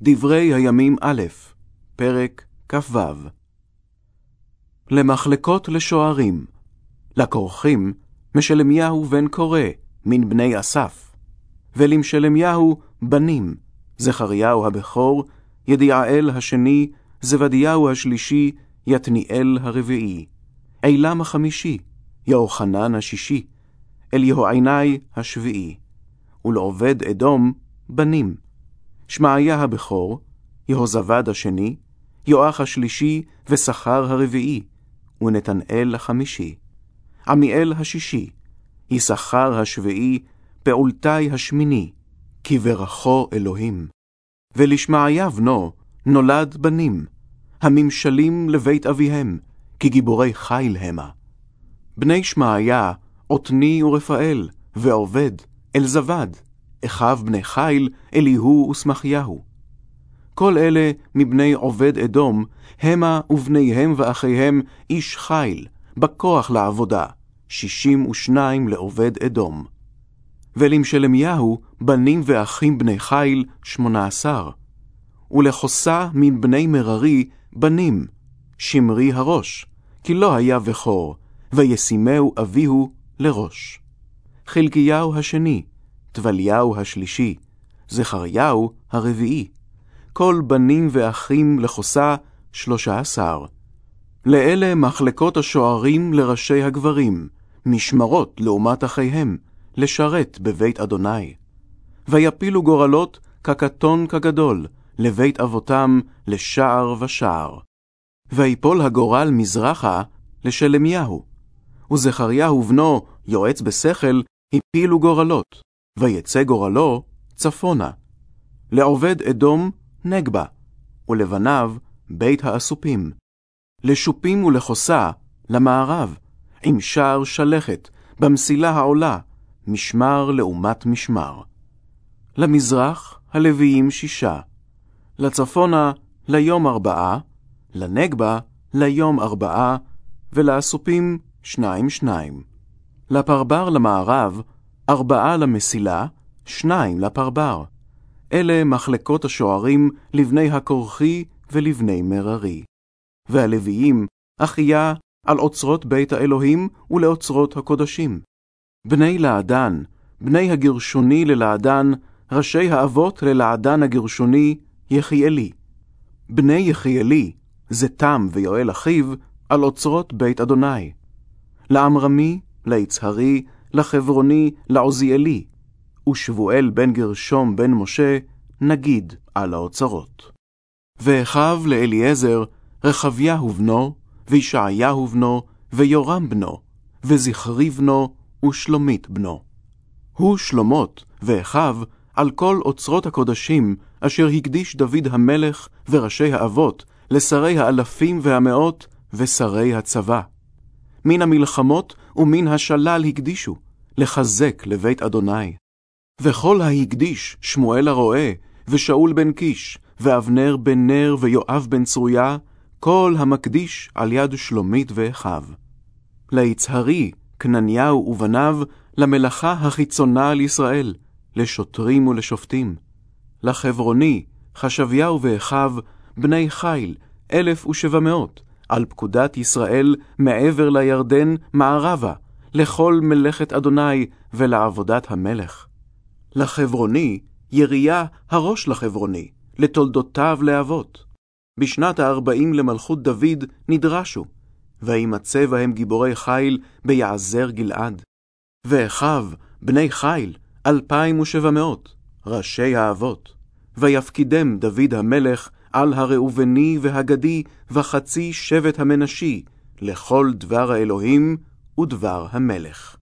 דברי הימים א', פרק כ"ו. למחלקות לשוערים, לכורכים, משלמיהו בן קורא, מן בני אסף, ולמשלמיהו בנים, זכריהו הבכור, ידיעאל השני, זבדיהו השלישי, יתניאל הרביעי, עילם החמישי, יוחנן השישי, אליהועיני השביעי, ולעובד אדום, בנים, שמעיה הבכור, יהוזבד השני, יואח השלישי ושכר הרביעי, ונתנאל החמישי, עמיאל השישי, יששכר השביעי, פעולתי השמיני, כי ברכו אלוהים. ולשמעיה בנו נולד בנים, הממשלים לבית אביהם, כי גיבורי חיל המה. בני שמעיה, עתני ורפאל, ועובד, אלזבד, אחיו בני חיל, אליהו ושמחיהו. כל אלה מבני עובד אדום, המה ובניהם ואחיהם איש חיל, בכוח לעבודה, שישים ושניים לעובד אדום. ולמשלמיהו בנים ואחים בני חיל, שמונה עשר. ולחוסה מן בני מררי, בנים, שמרי הראש, כי לא היה בכור, וישימהו אביהו לראש. חלקיהו השני, טבליהו השלישי, זכריהו הרביעי, כל בנים ואחים לחוסה שלושה עשר. לאלה מחלקות השוערים לראשי הגברים, משמרות לעומת אחיהם, לשרת בבית אדוני. ויפילו גורלות כקטון כגדול, לבית אבותם לשער ושער. ויפול הגורל מזרחה לשלמיהו, וזכריהו בנו, יועץ בשכל, הפילו גורלות, ויצא גורלו צפונה. לעובד אדום נגבה, ולבניו בית האסופים. לשופים ולחוסה, למערב, עם שער שלכת, במסילה העולה, משמר לעומת משמר. למזרח, הלוויים שישה. לצפונה, ליום ארבעה, לנגבה, ליום ארבעה, ולאסופים, שניים שניים. לפרבר למערב, ארבעה למסילה, שניים לפרבר. אלה מחלקות השוערים לבני הכורחי ולבני מררי. והלוויים, אחיה על אוצרות בית האלוהים ולאוצרות הקודשים. בני לעדן, בני הגרשוני ללעדן, ראשי האבות ללעדן הגרשוני, יחיאלי. בני יחיאלי, זתם ויואל אחיו, על אוצרות בית אדוני. לעמרמי, ליצהרי, לחברוני, לעוזיאלי, ושבואל בן גרשום בן משה, נגיד על האוצרות. ואחיו לאליעזר, רחביהו בנו, וישעיהו בנו, ויורם בנו, וזכרי בנו, ושלומית בנו. הוא שלומות, ואחיו, על כל אוצרות הקודשים, אשר הקדיש דוד המלך וראשי האבות, לשרי האלפים והמאות, ושרי הצבא. מן המלחמות ומן השלל הקדישו, לחזק לבית אדוני. וכל ההקדיש שמואל הרועה, ושאול בן קיש, ואבנר בן נר, ויואב בן צרויה, כל המקדיש על יד שלומית ואחיו. ליצהרי, כנניהו ובניו, למלאכה החיצונה על ישראל, לשוטרים ולשופטים. לחברוני, חשביהו ואחיו, בני חיל, אלף ושבע מאות, על פקודת ישראל מעבר לירדן מערבה, לכל מלאכת אדוני ולעבודת המלך. לחברוני, יריה הראש לחברוני, לתולדותיו לאבות. בשנת הארבעים למלכות דוד נדרשו, וימצא בהם גיבורי חיל ביעזר גלעד. ואחיו, בני חיל, אלפיים ושבע מאות, ראשי האבות. ויפקידם דוד המלך על הראובני והגדי וחצי שבט המנשי, לכל דבר האלוהים ודבר המלך.